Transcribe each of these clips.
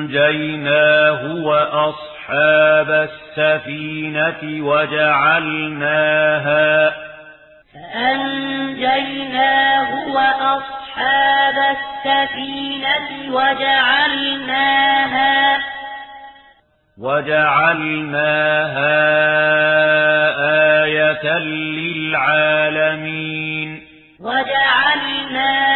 فأنجيناه وأصحاب السفينة وجعلناها فأنجيناه وأصحاب السفينة وجعلناها وجعلناها آية للعالمين وجعلناها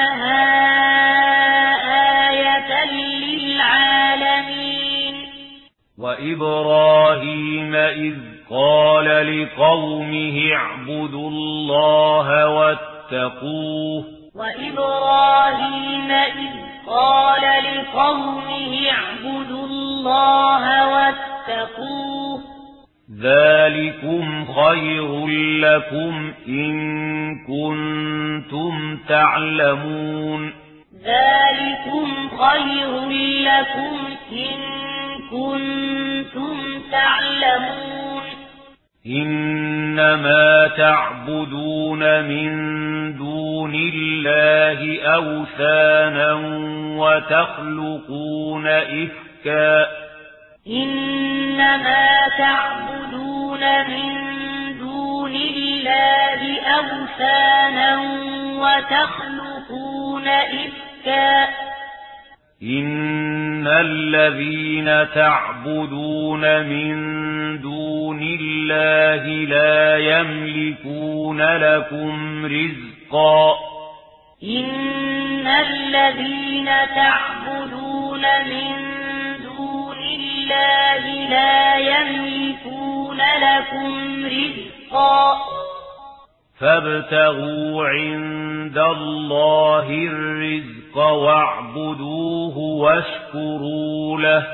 وَإِبْرَاهِيمَ إِذْ قَالَ لِقَوْمِهِ اعْبُدُوا اللَّهَ وَاتَّقُوهُ وَإِبْرَاهِيمَ إِذْ قَالَ لِقَوْمِهِ اعْبُدُوا اللَّهَ وَاتَّقُوهُ ذَلِكُمْ خَيْرٌ لَّكُمْ إِن كُنتُمْ تَعْلَمُونَ ذَلِكُمْ خَيْرٌ لَّكُمْ إِن كنتم تعلمون. إنما تعبدون من دون الله أوثانا وتخلقون إفكا. إنما تعبدون من دون الله أوثانا وتخلقون إفكا. إن الذين تعبدون من دون الله لا يملكون لكم رزقا إن الذين تعبدون من دون الله لا يملكون لكم رزقا فابتغوا عند الله الرزق الْحِقَّ وَاعْبُدُوهُ وَاشْكُرُوا لَهُ.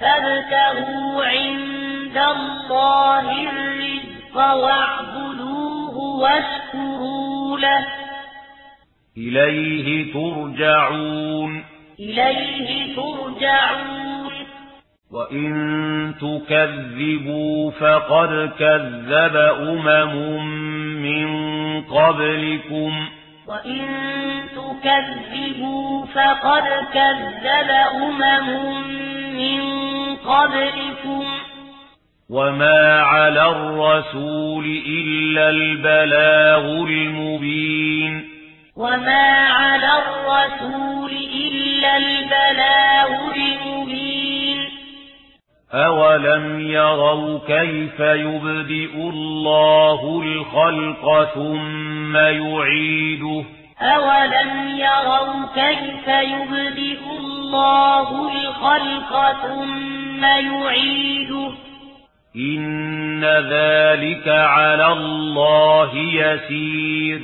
فَابْتَغُوا عِندَ اللَّهِ الرِّزْقَ وَاعْبُدُوهُ وَاشْكُرُوا لَهُ. إِلَيْهِ تُرْجَعُونَ. إِلَيْهِ تُرْجَعُونَ. وَإِن تُكَذِّبُوا فَقَدْ كَذَّبَ أُمَمٌ مِّن قَبْلِكُمْ. وَإِن تُكَذِّبُوا فَقَدْ كَذَّبَ أُمَمٌ مِّن قَبْلِكُمْ وَمَا عَلَى الرَّسُولِ إِلَّا الْبَلَاغُ الْمُبِينُ وَمَا عَلَى الرَّسُولِ إِلَّا الْبَلَاغُ أَوَلَمْ يَرَوْا كَيْفَ يُبْدِئُ اللَّهُ الْخَلْقَ ثُمَّ يُعِيدُهُ أَوَلَمْ يَرَوْا كَيْفَ يُبْدِئُ اللَّهُ الْخَلْقَ ثُمَّ يُعِيدُهُ إِنَّ ذَلِكَ عَلَى اللَّهِ يَسِيرٌ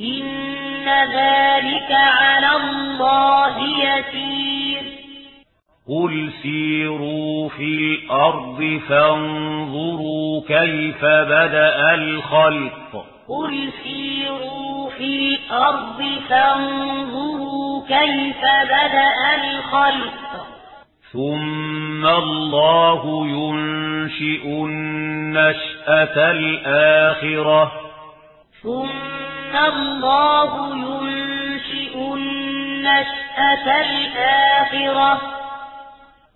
إِنَّ ذَلِكَ عَلَى اللَّهِ يَسِيرٌ قل سيروا في الأرض فانظروا كيف بدأ الخلق قل سيروا في الأرض فانظروا كيف بدأ الخلق ثم الله ينشئ النشأة الآخرة ثم الله ينشئ النشأة الآخرة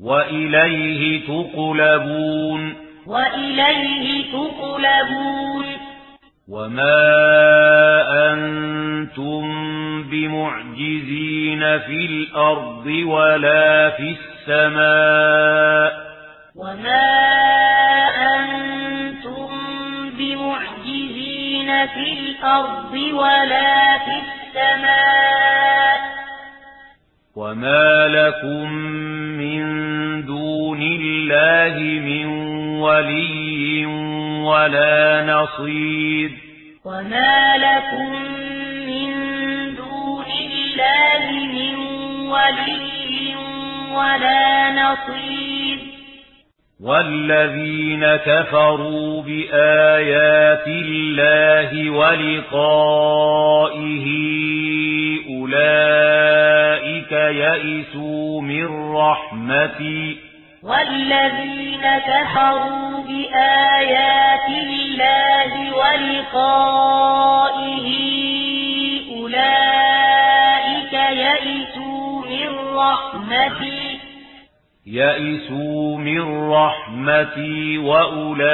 وَإِلَيْهِ تُقْلَبُونَ وَإِلَيْهِ تُقْلَبُونَ وَمَا أَنْتُمْ بِمُعْجِزِينَ فِي الْأَرْضِ وَلَا فِي السَّمَاءِ وَمَا أَنْتُمْ بِمُعْجِزِينَ فِي الْأَرْضِ وَلَا فِي السَّمَاءِ وَمَا لَكُمْ مِنْ لله من ولي ولا نصير. وما لكم من دون الله من ولي ولا نصير. والذين كفروا بآيات الله ولقائه أولئك يئسوا من رحمته والذين كفروا بآيات الله ولقائه أولئك يئسوا من رحمتي يئسوا من رحمتي وأولئك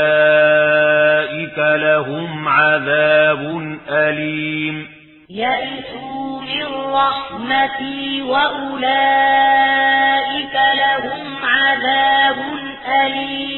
لهم عذاب أليم يئسوا من رحمتي وأولئك لهم عذاب أليم